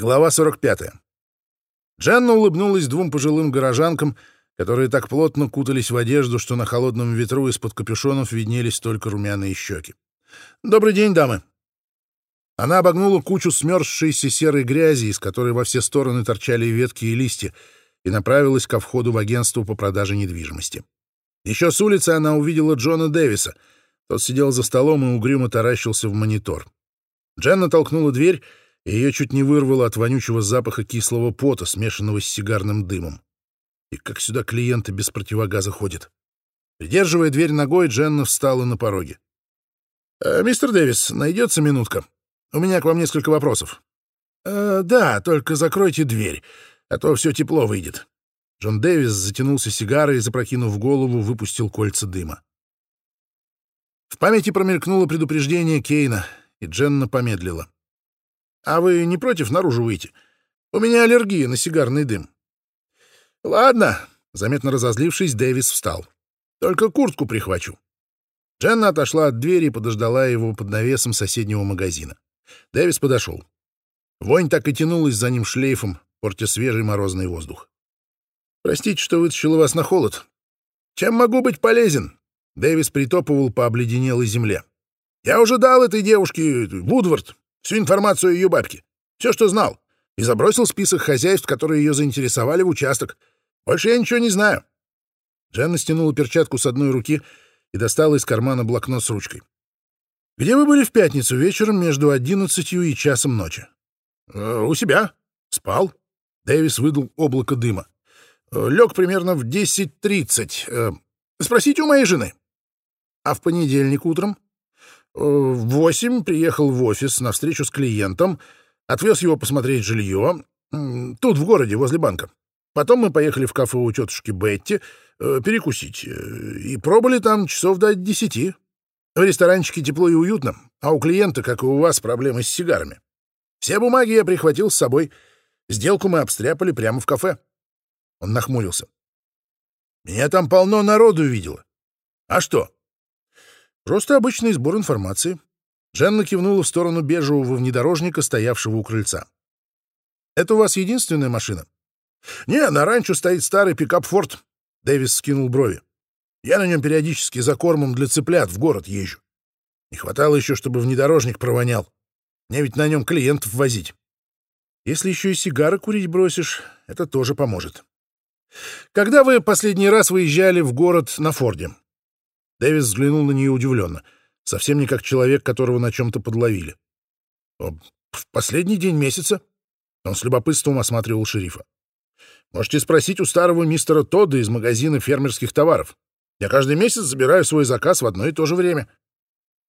Глава 45. Дженна улыбнулась двум пожилым горожанкам, которые так плотно кутались в одежду, что на холодном ветру из-под капюшонов виднелись только румяные щеки. «Добрый день, дамы!» Она обогнула кучу смерзшейся серой грязи, из которой во все стороны торчали ветки и листья, и направилась ко входу в агентство по продаже недвижимости. Еще с улицы она увидела Джона Дэвиса. Тот сидел за столом и угрюмо таращился в монитор. Дженна толкнула дверь ее чуть не вырвало от вонючего запаха кислого пота, смешанного с сигарным дымом. И как сюда клиенты без противогаза ходят. Придерживая дверь ногой, Дженна встала на пороге. «Э, «Мистер Дэвис, найдется минутка? У меня к вам несколько вопросов». «Э, «Да, только закройте дверь, а то все тепло выйдет». Джон Дэвис затянулся сигарой и, запрокинув голову, выпустил кольца дыма. В памяти промелькнуло предупреждение Кейна, и Дженна помедлила. А вы не против наружу выйти? У меня аллергия на сигарный дым. Ладно, заметно разозлившись, Дэвис встал. Только куртку прихвачу. Дженна отошла от двери и подождала его под навесом соседнего магазина. Дэвис подошел. Вонь так и тянулась за ним шлейфом, портя свежий морозный воздух. «Простите, что вытащила вас на холод. Чем могу быть полезен?» Дэвис притопывал по обледенелой земле. «Я уже дал этой девушке, Вудвард, Всю информацию ее бабке. Все, что знал. И забросил список хозяйств, которые ее заинтересовали в участок. Больше я ничего не знаю. Дженна стянула перчатку с одной руки и достала из кармана блокнот с ручкой. «Где вы были в пятницу вечером между одиннадцатью и часом ночи?» э, «У себя. Спал». Дэвис выдал облако дыма. «Э, «Лег примерно в десять тридцать. Э, спросите у моей жены». «А в понедельник утром?» В восемь приехал в офис на встречу с клиентом, отвез его посмотреть жилье, тут, в городе, возле банка. Потом мы поехали в кафе у тетушки Бетти э, перекусить, э, и пробыли там часов до десяти. В ресторанчике тепло и уютно, а у клиента, как и у вас, проблемы с сигарами. Все бумаги я прихватил с собой. Сделку мы обстряпали прямо в кафе. Он нахмурился. Меня там полно народу видело. А что? Просто обычный сбор информации. Дженна кивнула в сторону бежевого внедорожника, стоявшего у крыльца. «Это у вас единственная машина?» «Не, на ранчо стоит старый пикап «Форд». Дэвис скинул брови. «Я на нем периодически за кормом для цыплят в город езжу. Не хватало еще, чтобы внедорожник провонял. Мне ведь на нем клиентов возить. Если еще и сигары курить бросишь, это тоже поможет. Когда вы последний раз выезжали в город на Форде?» Дэвис взглянул на нее удивленно, совсем не как человек, которого на чем-то подловили. «В последний день месяца?» Он с любопытством осматривал шерифа. «Можете спросить у старого мистера Тодда из магазина фермерских товаров. Я каждый месяц забираю свой заказ в одно и то же время».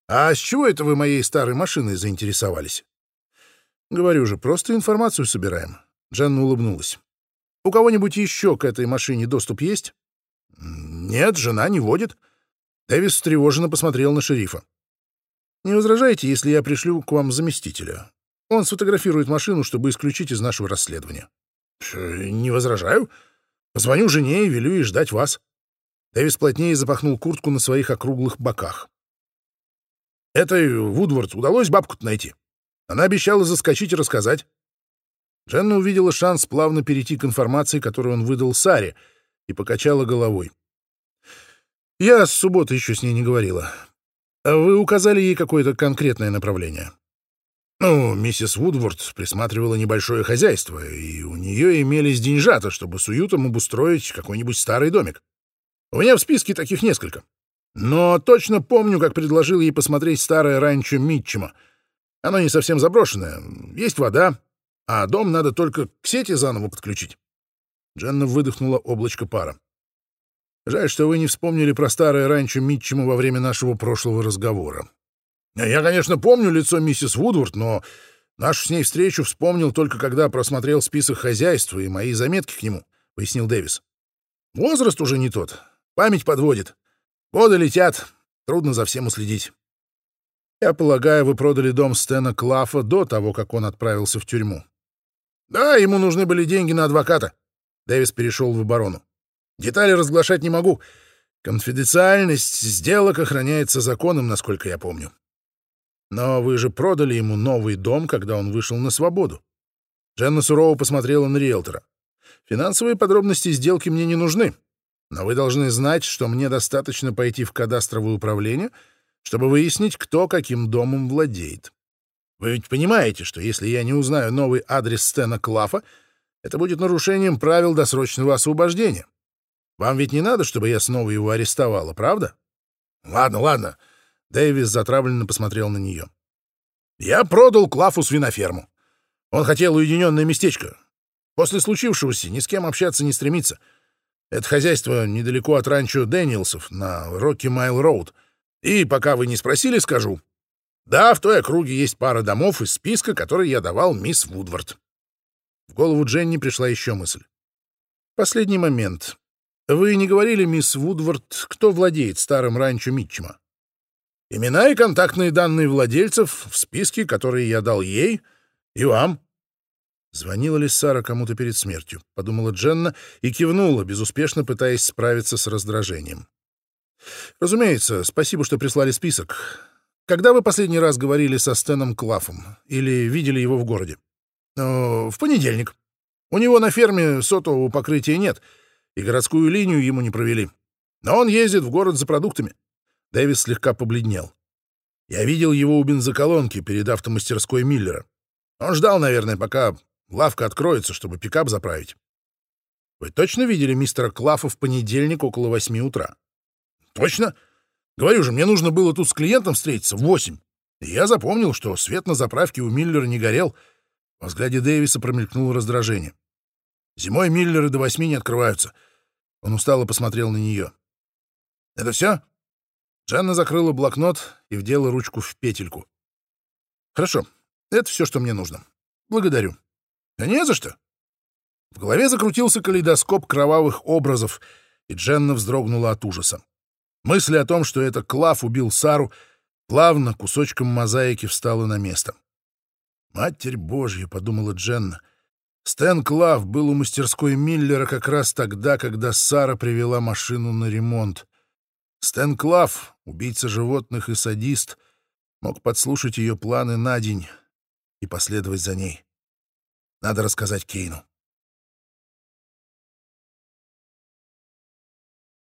«А с чего это вы моей старой машиной заинтересовались?» «Говорю же, просто информацию собираем». Дженна улыбнулась. «У кого-нибудь еще к этой машине доступ есть?» «Нет, жена не водит. Дэвис встревоженно посмотрел на шерифа. «Не возражаете, если я пришлю к вам заместителя? Он сфотографирует машину, чтобы исключить из нашего расследования». «Не возражаю. Позвоню жене и велю ей ждать вас». Дэвис плотнее запахнул куртку на своих округлых боках. «Этой Вудвард удалось бабку-то найти. Она обещала заскочить и рассказать». Дженна увидела шанс плавно перейти к информации, которую он выдал Саре, и покачала головой. Я с субботы еще с ней не говорила. А вы указали ей какое-то конкретное направление? Ну, миссис Вудворд присматривала небольшое хозяйство, и у нее имелись деньжата, чтобы с уютом обустроить какой-нибудь старый домик. У меня в списке таких несколько. Но точно помню, как предложил ей посмотреть старое ранчо Митчема. Оно не совсем заброшенное, есть вода, а дом надо только к сети заново подключить. Дженна выдохнула облачко пара. Жаль, что вы не вспомнили про старое ранчо Митчема во время нашего прошлого разговора. Я, конечно, помню лицо миссис Вудворд, но нашу с ней встречу вспомнил только когда просмотрел список хозяйства и мои заметки к нему, — пояснил Дэвис. Возраст уже не тот, память подводит. Годы летят, трудно за всем уследить. Я полагаю, вы продали дом Стена Клафа до того, как он отправился в тюрьму. Да, ему нужны были деньги на адвоката. Дэвис перешел в оборону. Детали разглашать не могу. Конфиденциальность сделок охраняется законом, насколько я помню. Но вы же продали ему новый дом, когда он вышел на свободу. Дженна сурово посмотрела на риэлтора. «Финансовые подробности сделки мне не нужны, но вы должны знать, что мне достаточно пойти в кадастровое управление, чтобы выяснить, кто каким домом владеет. Вы ведь понимаете, что если я не узнаю новый адрес Стена Клафа, это будет нарушением правил досрочного освобождения. Вам ведь не надо, чтобы я снова его арестовала, правда? Ладно, ладно. Дэвис затравленно посмотрел на нее. Я продал Клафу свиноферму. Он хотел уединенное местечко. После случившегося ни с кем общаться не стремится. Это хозяйство недалеко от ранчо Дэниелсов на Рокки Майл Роуд. И пока вы не спросили, скажу. Да, в той округе есть пара домов из списка, который я давал мисс Вудвард. В голову Дженни пришла еще мысль. Последний момент. Вы не говорили, мисс Вудвард, кто владеет старым ранчо Митчема? Имена и контактные данные владельцев в списке, которые я дал ей и вам. Звонила ли Сара кому-то перед смертью? Подумала Дженна и кивнула, безуспешно пытаясь справиться с раздражением. Разумеется, спасибо, что прислали список. Когда вы последний раз говорили со Стэном Клафом или видели его в городе? в понедельник. У него на ферме сотового покрытия нет, и городскую линию ему не провели. Но он ездит в город за продуктами. Дэвис слегка побледнел. Я видел его у бензоколонки перед автомастерской Миллера. Он ждал, наверное, пока лавка откроется, чтобы пикап заправить. Вы точно видели мистера Клафа в понедельник около восьми утра? Точно. Говорю же, мне нужно было тут с клиентом встретиться в восемь. И я запомнил, что свет на заправке у Миллера не горел — во взгляде Дэвиса промелькнуло раздражение. «Зимой Миллеры до восьми не открываются». Он устало посмотрел на нее. «Это все?» Джанна закрыла блокнот и вдела ручку в петельку. «Хорошо, это все, что мне нужно. Благодарю». «Да не за что». В голове закрутился калейдоскоп кровавых образов, и Дженна вздрогнула от ужаса. Мысль о том, что это Клав убил Сару, плавно кусочком мозаики встала на место. «Матерь Божья!» — подумала Дженна. Стэн Клав был у мастерской Миллера как раз тогда, когда Сара привела машину на ремонт. Стэн Клав, убийца животных и садист, мог подслушать ее планы на день и последовать за ней. Надо рассказать Кейну.